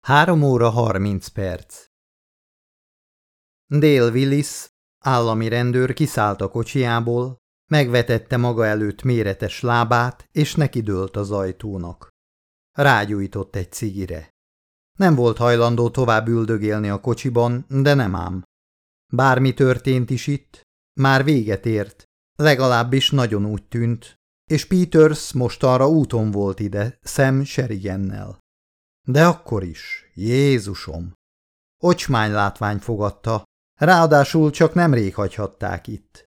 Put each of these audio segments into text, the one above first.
Három óra harminc perc Dale Willis, állami rendőr kiszállt a kocsiából, megvetette maga előtt méretes lábát, és nekidőlt az ajtónak. Rágyújtott egy cigire. Nem volt hajlandó tovább üldögélni a kocsiban, de nem ám. Bármi történt is itt, már véget ért, legalábbis nagyon úgy tűnt, és Peters most arra úton volt ide, Sam Sherigannel. De akkor is, Jézusom! Ocsmány látvány fogadta, ráadásul csak nemrég hagyhatták itt.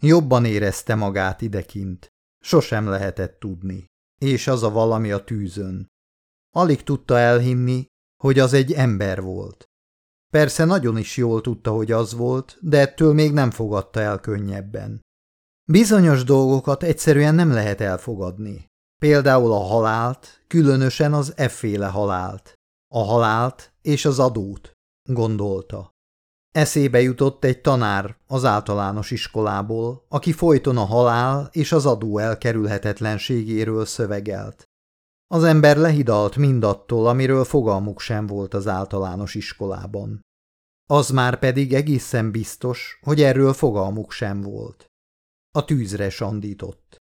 Jobban érezte magát idekint, sosem lehetett tudni, és az a valami a tűzön. Alig tudta elhinni, hogy az egy ember volt. Persze nagyon is jól tudta, hogy az volt, de ettől még nem fogadta el könnyebben. Bizonyos dolgokat egyszerűen nem lehet elfogadni. Például a halált, különösen az efféle halált. A halált és az adót, gondolta. Eszébe jutott egy tanár az általános iskolából, aki folyton a halál és az adó elkerülhetetlenségéről szövegelt. Az ember lehidalt mindattól, amiről fogalmuk sem volt az általános iskolában. Az már pedig egészen biztos, hogy erről fogalmuk sem volt. A tűzre sandított.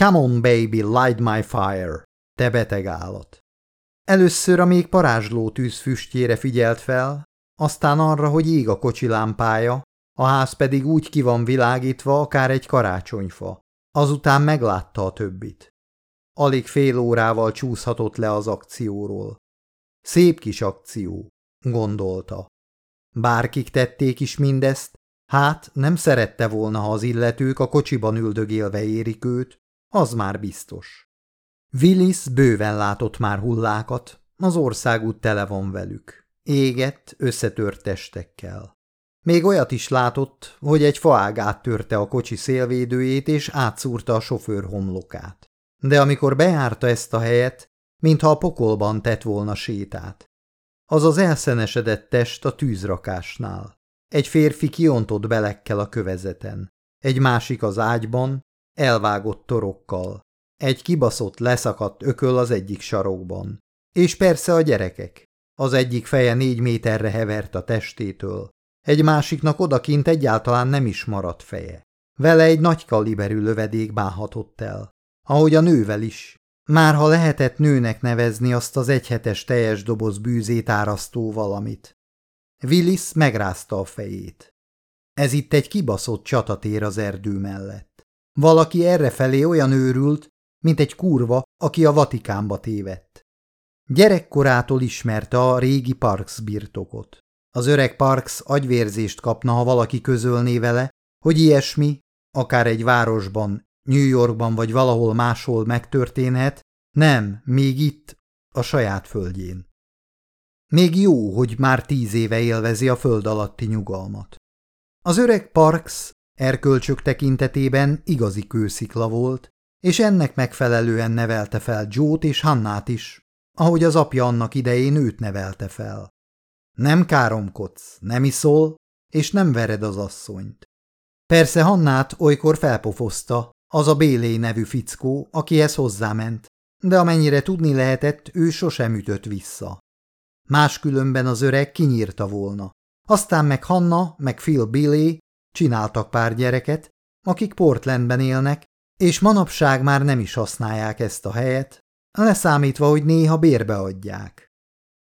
Come on, baby, light my fire, te beteg állat. Először a még parázsló tűz füstjére figyelt fel, aztán arra, hogy ég a kocsi lámpája, a ház pedig úgy ki van világítva, akár egy karácsonyfa. Azután meglátta a többit. Alig fél órával csúszhatott le az akcióról. Szép kis akció, gondolta. Bárkik tették is mindezt, hát nem szerette volna, ha az illetők a kocsiban üldögélve érik őt, az már biztos. Willis bőven látott már hullákat, az országút tele van velük. Égett, összetört testekkel. Még olyat is látott, hogy egy faág áttörte a kocsi szélvédőjét és átszúrta a sofőr homlokát. De amikor bejárta ezt a helyet, mintha a pokolban tett volna sétát. Az az elszenesedett test a tűzrakásnál. Egy férfi kiontott belekkel a kövezeten, egy másik az ágyban, elvágott torokkal. Egy kibaszott leszakadt ököl az egyik sarokban. És persze a gyerekek. Az egyik feje négy méterre hevert a testétől. Egy másiknak odakint egyáltalán nem is maradt feje. Vele egy nagy kaliberű lövedék bánhatott el. Ahogy a nővel is. Már ha lehetett nőnek nevezni azt az egyhetes teljes doboz bűzét árasztó valamit. Willis megrázta a fejét. Ez itt egy kibaszott csatatér az erdő mellett. Valaki errefelé olyan őrült, mint egy kurva, aki a Vatikánba tévedt. Gyerekkorától ismerte a régi Parks birtokot. Az öreg Parks agyvérzést kapna, ha valaki közölné vele, hogy ilyesmi, akár egy városban, New Yorkban vagy valahol máshol megtörténhet, nem, még itt, a saját földjén. Még jó, hogy már tíz éve élvezi a föld alatti nyugalmat. Az öreg Parks Erkölcsök tekintetében igazi kőszikla volt, és ennek megfelelően nevelte fel Jót és Hannát is, ahogy az apja annak idején őt nevelte fel. Nem káromkodsz, nem iszol, és nem vered az asszonyt. Persze Hannát olykor felpofozta, az a Bélé nevű fickó, akihez hozzáment, de amennyire tudni lehetett, ő sosem ütött vissza. Máskülönben az öreg kinyírta volna. Aztán meg Hanna, meg Phil Bélé Csináltak pár gyereket, akik Portlandben élnek, és manapság már nem is használják ezt a helyet, leszámítva, hogy néha bérbe adják.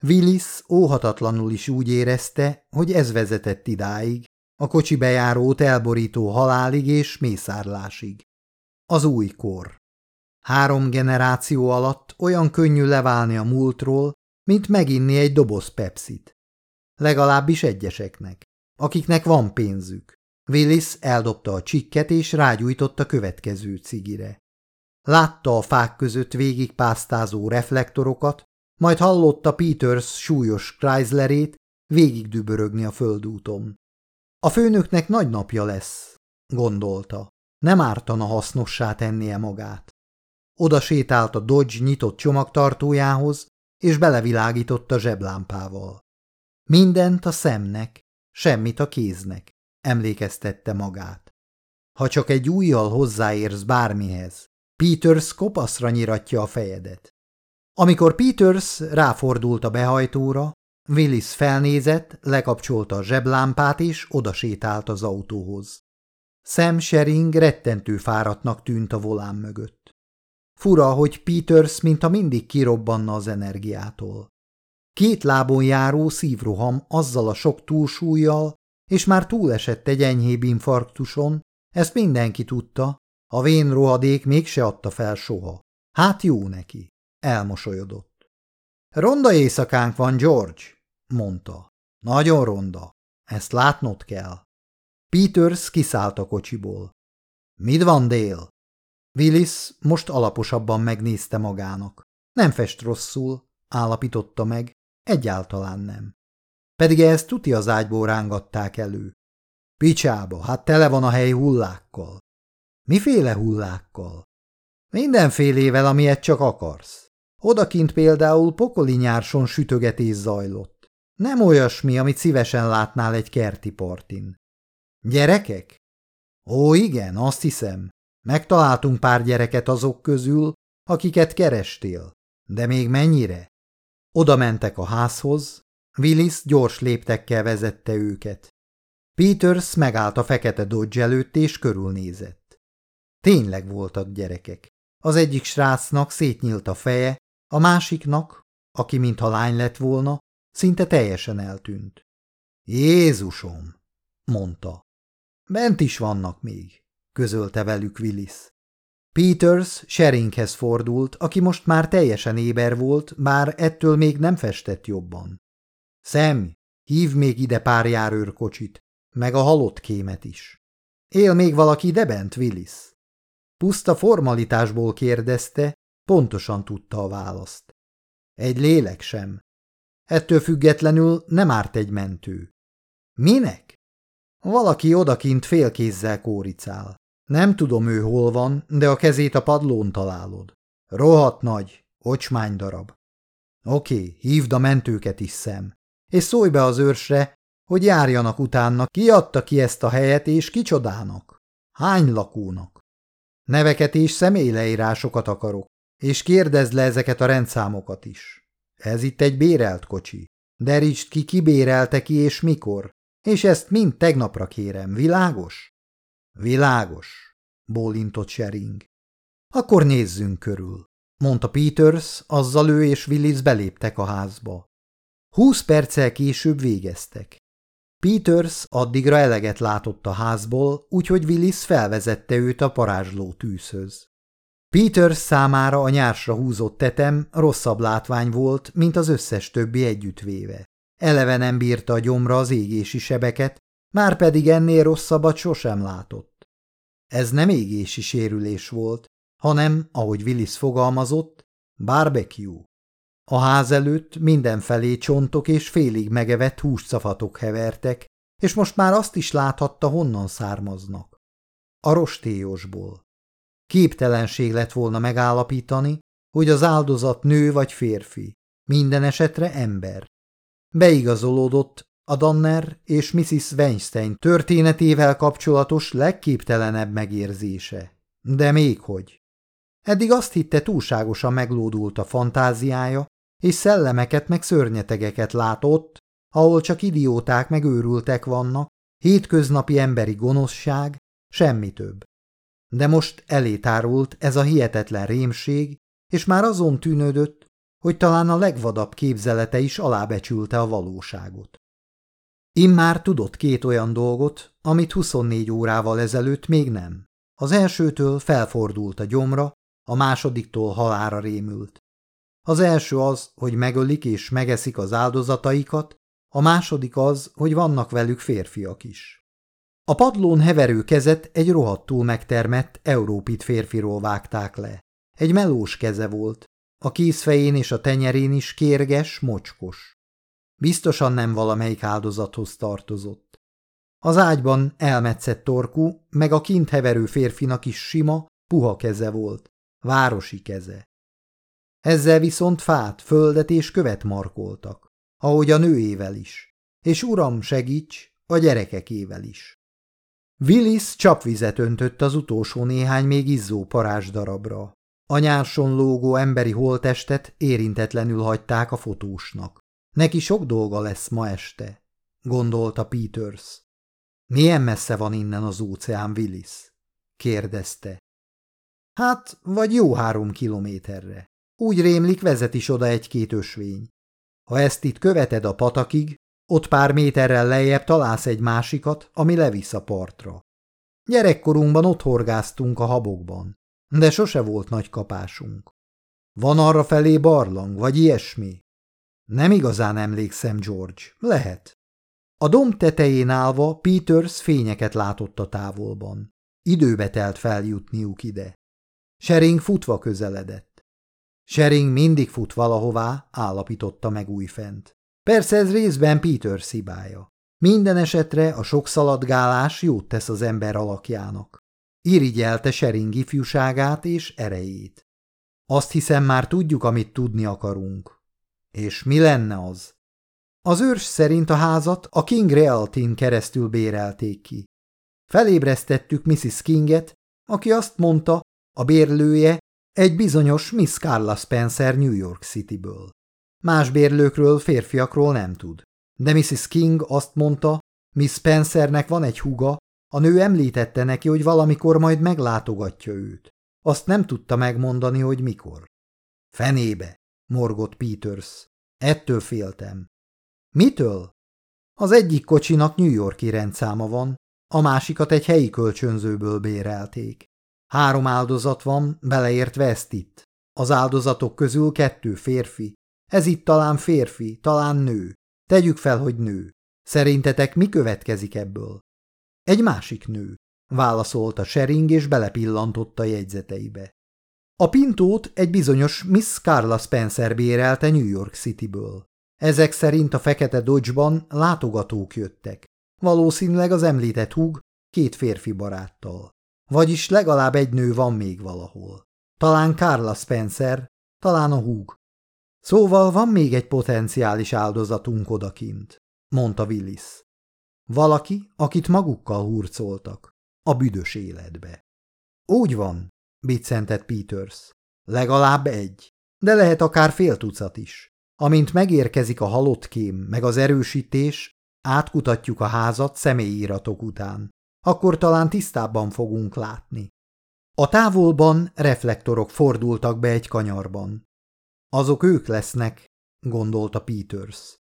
Willis óhatatlanul is úgy érezte, hogy ez vezetett idáig, a kocsi bejárót elborító halálig és mészárlásig. Az új kor. Három generáció alatt olyan könnyű leválni a múltról, mint meginni egy doboz pepsit. Legalábbis egyeseknek, akiknek van pénzük. Willis eldobta a csikket és rágyújtott a következő cigire. Látta a fák között végig pásztázó reflektorokat, majd hallotta Peters súlyos Chryslerét végig dübörögni a földúton. A főnöknek nagy napja lesz, gondolta. Nem ártana hasznossá tennie magát. Oda sétált a Dodge nyitott csomagtartójához, és belevilágított a zseblámpával. Mindent a szemnek, semmit a kéznek emlékeztette magát. Ha csak egy újjal hozzáérsz bármihez, Peters kopaszra nyiratja a fejedet. Amikor Peters ráfordult a behajtóra, Willis felnézett, lekapcsolta a zseblámpát és odasétált az autóhoz. Sam Shering rettentő fáradtnak tűnt a volán mögött. Fura, hogy Peters mintha mindig kirobbanna az energiától. Két lábon járó szívroham azzal a sok túlsúlyjal, és már túlesett egy enyhébb infarktuson, ezt mindenki tudta, a vén rohadék mégse adta fel soha. Hát jó neki, elmosolyodott. Ronda éjszakánk van, George, mondta. Nagyon ronda, ezt látnod kell. Peters kiszállt a kocsiból. Mit van, Dél? Willis most alaposabban megnézte magának. Nem fest rosszul, állapította meg, egyáltalán nem. Pedig ezt tuti az ágyból rángatták elő. Picsába, hát tele van a hely hullákkal. Miféle hullákkal? Mindenfélével, amilyet csak akarsz. Odakint például pokoli nyárson sütögetés zajlott. Nem olyasmi, amit szívesen látnál egy kerti partin. Gyerekek? Ó, igen, azt hiszem. Megtaláltunk pár gyereket azok közül, akiket kerestél. De még mennyire? Oda mentek a házhoz, Willis gyors léptekkel vezette őket. Peters megállt a fekete Dodge előtt és körülnézett. Tényleg voltak gyerekek. Az egyik srácnak szétnyílt a feje, a másiknak, aki mintha lány lett volna, szinte teljesen eltűnt. Jézusom, mondta. Bent is vannak még, közölte velük Willis. Peters Sheringhez fordult, aki most már teljesen éber volt, bár ettől még nem festett jobban. Szem, hív még ide pár járőrkocsit, meg a halott kémet is. Él még valaki ide bent, Willis? Puszta formalitásból kérdezte, pontosan tudta a választ. Egy lélek sem. Ettől függetlenül nem árt egy mentő. Minek? Valaki odakint félkézzel kóricál. Nem tudom ő hol van, de a kezét a padlón találod. Rohadt nagy, ocsmány darab. Oké, hívd a mentőket is szem, és szólj be az őrsre, hogy járjanak utána, ki adta ki ezt a helyet, és kicsodának. Hány lakónak? Neveket és személyleírásokat akarok, és kérdezd le ezeket a rendszámokat is. Ez itt egy bérelt kocsi. Derítsd ki, kibérelte ki és mikor, és ezt mind tegnapra kérem, világos? Világos, bólintott Shering. Akkor nézzünk körül, mondta Peters, azzal ő és Willis beléptek a házba. Húsz perccel később végeztek. Peters addigra eleget látott a házból, úgyhogy Willis felvezette őt a parázsló tűzhöz. Peters számára a nyársra húzott tetem rosszabb látvány volt, mint az összes többi együttvéve. Eleve nem bírta a gyomra az égési sebeket, már pedig ennél rosszabbat sosem látott. Ez nem égési sérülés volt, hanem, ahogy Willis fogalmazott, barbecue. A ház előtt mindenfelé csontok és félig megevett húscafatok hevertek, és most már azt is láthatta, honnan származnak. A rostélyosból. Képtelenség lett volna megállapítani, hogy az áldozat nő vagy férfi, minden esetre ember. Beigazolódott a Danner és Mrs. Weinstein történetével kapcsolatos legképtelenebb megérzése. De még hogy. Eddig azt hitte túlságosan meglódult a fantáziája, és szellemeket meg szörnyetegeket látott, ahol csak idióták meg őrültek vannak, hétköznapi emberi gonoszság, semmi több. De most elétárult ez a hihetetlen rémség, és már azon tűnődött, hogy talán a legvadabb képzelete is alábecsülte a valóságot. Immár tudott két olyan dolgot, amit 24 órával ezelőtt még nem. Az elsőtől felfordult a gyomra, a másodiktól halára rémült. Az első az, hogy megölik és megeszik az áldozataikat, a második az, hogy vannak velük férfiak is. A padlón heverő kezet egy rohadtul megtermett európit férfiról vágták le. Egy melós keze volt, a kézfején és a tenyerén is kérges, mocskos. Biztosan nem valamelyik áldozathoz tartozott. Az ágyban elmetszett torkú, meg a kint heverő férfinak is sima, puha keze volt, városi keze. Ezzel viszont fát, földet és követ markoltak, ahogy a nőével is, és uram segíts, a gyerekekével is. Willis csapvizet öntött az utolsó néhány még izzó darabra. A nyárson lógó emberi holtestet érintetlenül hagyták a fotósnak. Neki sok dolga lesz ma este, gondolta Peters. Milyen messze van innen az óceán, Willis? kérdezte. Hát, vagy jó három kilométerre. Úgy rémlik, vezet is oda egy-két ösvény. Ha ezt itt követed a patakig, ott pár méterrel lejjebb találsz egy másikat, ami levisz a partra. Gyerekkorunkban ott horgáztunk a habokban, de sose volt nagy kapásunk. Van arra felé barlang, vagy ilyesmi? Nem igazán emlékszem, George. Lehet. A domb tetején állva Peters fényeket látott a távolban. Időbe telt feljutniuk ide. Sering futva közeledett. Sering mindig fut valahová, állapította meg újfent. Persze ez részben Peter szibája. Minden esetre a sok szaladgálás jót tesz az ember alakjának. Irigyelte Sering ifjúságát és erejét. Azt hiszem már tudjuk, amit tudni akarunk. És mi lenne az? Az őrs szerint a házat a King Realty-n keresztül bérelték ki. Felébresztettük Mrs. Kinget, aki azt mondta, a bérlője egy bizonyos Miss Carla Spencer New York Cityből. Más bérlőkről, férfiakról nem tud. De Mrs. King azt mondta, Miss Spencernek van egy húga, a nő említette neki, hogy valamikor majd meglátogatja őt. Azt nem tudta megmondani, hogy mikor. Fenébe, morgott Peters. Ettől féltem. Mitől? Az egyik kocsinak New Yorki rendszáma van, a másikat egy helyi kölcsönzőből bérelték. Három áldozat van, beleértve ezt itt. Az áldozatok közül kettő férfi. Ez itt talán férfi, talán nő. Tegyük fel, hogy nő. Szerintetek mi következik ebből? Egy másik nő, válaszolta Shering, és belepillantott a jegyzeteibe. A pintót egy bizonyos Miss Carla Spencer bérelte New York Cityből. Ezek szerint a fekete Dodge-ban látogatók jöttek. Valószínűleg az említett húg két férfi baráttal. Vagyis legalább egy nő van még valahol. Talán Carla Spencer, talán a húg. Szóval van még egy potenciális áldozatunk odakint, mondta Willis. Valaki, akit magukkal hurcoltak, a büdös életbe. Úgy van, biccentett Peters. Legalább egy, de lehet akár fél tucat is. Amint megérkezik a halott kém, meg az erősítés, átkutatjuk a házat személyiratok után. Akkor talán tisztábban fogunk látni. A távolban reflektorok fordultak be egy kanyarban. Azok ők lesznek, gondolta Peters.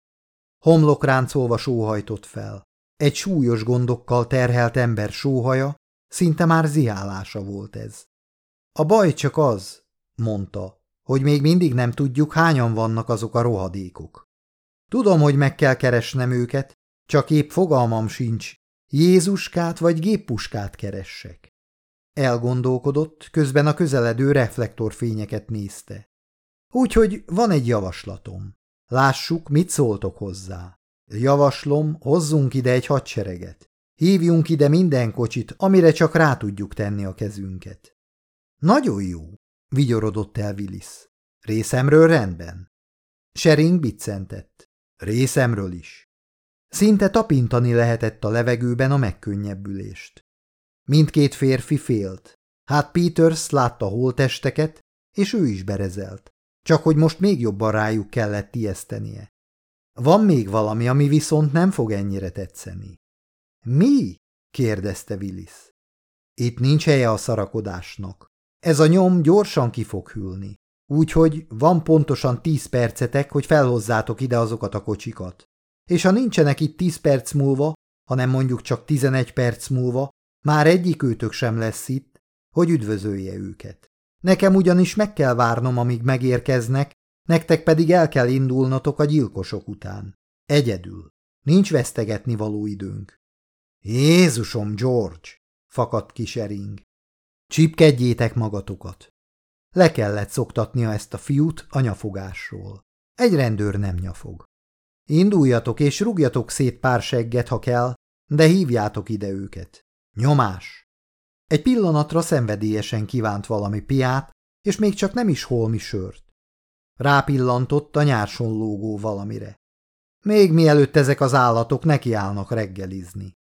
Homlokráncolva sóhajtott fel. Egy súlyos gondokkal terhelt ember sóhaja, szinte már zihálása volt ez. A baj csak az, mondta, hogy még mindig nem tudjuk, hányan vannak azok a rohadékok. Tudom, hogy meg kell keresnem őket, csak épp fogalmam sincs, Jézuskát vagy géppuskát keressek. Elgondolkodott, közben a közeledő reflektorfényeket nézte. Úgyhogy van egy javaslatom. Lássuk, mit szóltok hozzá. Javaslom, hozzunk ide egy hadsereget. Hívjunk ide minden kocsit, amire csak rá tudjuk tenni a kezünket. Nagyon jó, vigyorodott el Willis. Részemről rendben. Sering biccentett. Részemről is. Szinte tapintani lehetett a levegőben a megkönnyebbülést. Mindkét férfi félt. Hát Peters látta holtesteket, és ő is berezelt. Csak hogy most még jobban rájuk kellett ijesztenie. Van még valami, ami viszont nem fog ennyire tetszeni. Mi? kérdezte Willis. Itt nincs helye a szarakodásnak. Ez a nyom gyorsan ki fog hűlni. Úgyhogy van pontosan tíz percetek, hogy felhozzátok ide azokat a kocsikat. És ha nincsenek itt tíz perc múlva, hanem mondjuk csak tizenegy perc múlva, már egyik őtök sem lesz itt, hogy üdvözölje őket. Nekem ugyanis meg kell várnom, amíg megérkeznek, nektek pedig el kell indulnotok a gyilkosok után. Egyedül. Nincs vesztegetni való időnk. Jézusom, George! fakadt kisering. Csipkedjétek magatokat. Le kellett szoktatnia ezt a fiút a nyafogásról. Egy rendőr nem nyafog. Induljatok és rúgjatok szét pár segget, ha kell, de hívjátok ide őket. Nyomás! Egy pillanatra szenvedélyesen kívánt valami piát, és még csak nem is holmi sört. Rápillantott a nyárson lógó valamire. Még mielőtt ezek az állatok nekiállnak reggelizni.